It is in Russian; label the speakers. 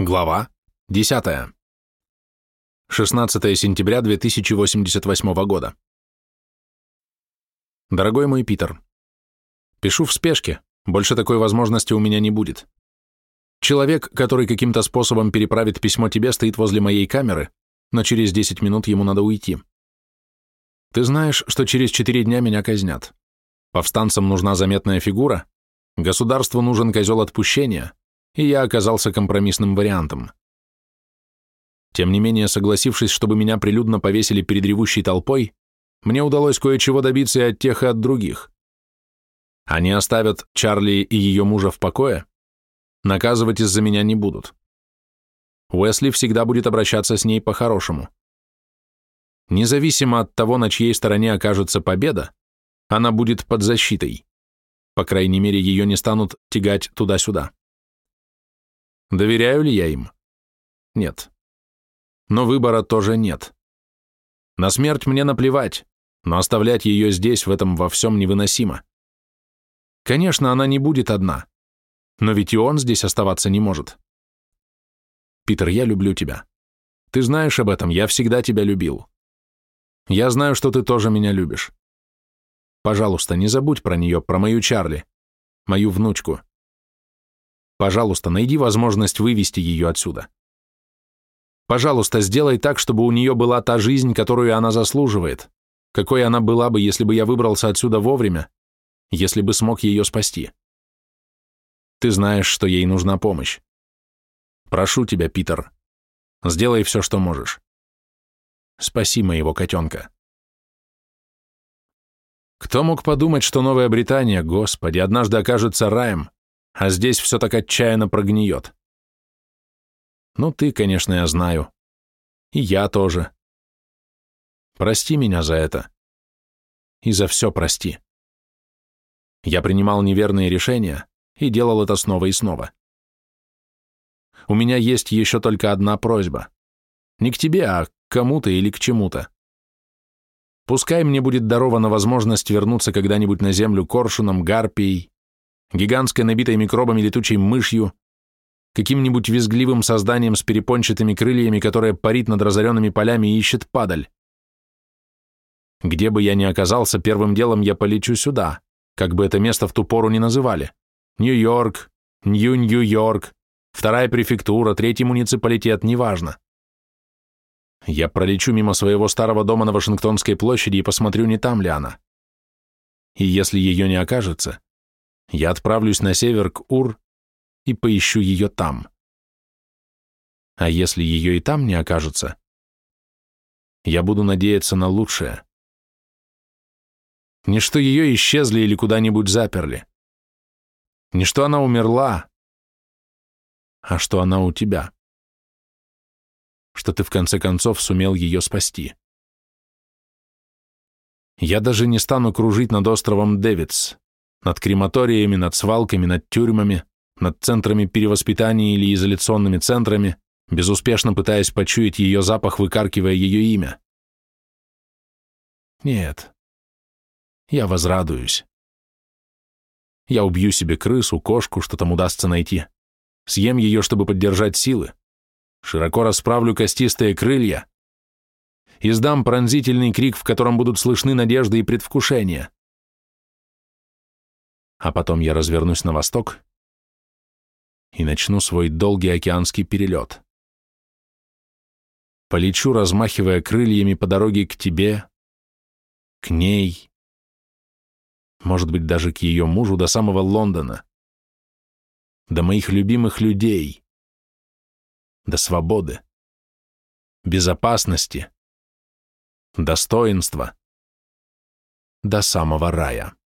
Speaker 1: Глава 10. 16 сентября 2088 года. Дорогой мой Питер, пишу в спешке, больше такой возможности у меня не будет. Человек, который каким-то способом переправит письмо тебе, стоит возле моей камеры, но через 10 минут ему надо уйти. Ты знаешь, что через 4 дня меня казнят. Повстанцам нужна заметная фигура, государству нужен козел отпущения, и я оказался компромиссным вариантом. Тем не менее, согласившись, чтобы меня прилюдно повесили перед ревущей толпой, мне удалось кое-чего добиться и от тех, и от других. Они оставят Чарли и ее мужа в покое, наказывать из-за меня не будут. Уэсли всегда будет обращаться с ней по-хорошему. Независимо от того, на чьей стороне окажется победа, она будет под защитой. По крайней мере, ее не станут тягать туда-сюда. Доверяю ли я им? Нет. Но выбора тоже нет. На смерть мне наплевать, но оставлять ее здесь, в этом во всем невыносимо. Конечно, она не будет одна, но ведь и он здесь оставаться не может. Питер, я люблю тебя. Ты знаешь об этом, я всегда тебя любил. Я знаю, что ты тоже меня любишь. Пожалуйста, не забудь про нее, про мою Чарли, мою внучку. Пожалуйста, найди возможность вывести ее отсюда. Пожалуйста, сделай так, чтобы у нее была та жизнь, которую она заслуживает, какой она была бы, если бы я выбрался отсюда вовремя, если бы смог ее спасти. Ты знаешь, что ей нужна помощь. Прошу тебя, Питер, сделай все, что можешь. Спаси моего котенка. Кто мог подумать, что Новая Британия, господи, однажды окажется раем, а здесь все так отчаянно прогниет. Ну, ты, конечно, я знаю. И я тоже. Прости меня за это. И за все прости. Я принимал неверные решения и делал это снова и снова. У меня есть еще только одна просьба. Не к тебе, а к кому-то или к чему-то. Пускай мне будет дарована возможность вернуться когда-нибудь на землю коршуном, гарпией, гигантской набитой микробами летучей мышью, каким-нибудь визгливым созданием с перепончатыми крыльями, которое парит над разоренными полями и ищет падаль. Где бы я ни оказался, первым делом я полечу сюда, как бы это место в ту пору ни называли. Нью-Йорк, Нью-Нью-Йорк, вторая префектура, третий муниципалитет, неважно. Я пролечу мимо своего старого дома на Вашингтонской площади и посмотрю, не там ли она. И если ее не окажется, я отправлюсь на север к Ур и поищу ее там. А если ее и там не окажется, я буду надеяться на лучшее. Не что ее исчезли или куда-нибудь заперли. Не что она умерла, а что она у тебя. Что ты в конце концов сумел ее спасти. Я даже не стану кружить над островом Дэвидс, над крематориями, над свалками, над тюрьмами, над центрами перевоспитания или изоляционными центрами, безуспешно пытаясь почуять ее запах, выкаркивая ее имя. Нет, я возрадуюсь. Я убью себе крысу, кошку, что там удастся найти. Съем ее, чтобы поддержать силы. Широко расправлю костистые крылья. Издам пронзительный крик, в котором будут слышны надежды и предвкушения а потом я развернусь на восток и начну свой долгий океанский перелет. Полечу, размахивая крыльями по дороге к тебе, к ней, может быть, даже к ее мужу до самого Лондона, до моих любимых людей, до свободы, безопасности, достоинства, до самого рая.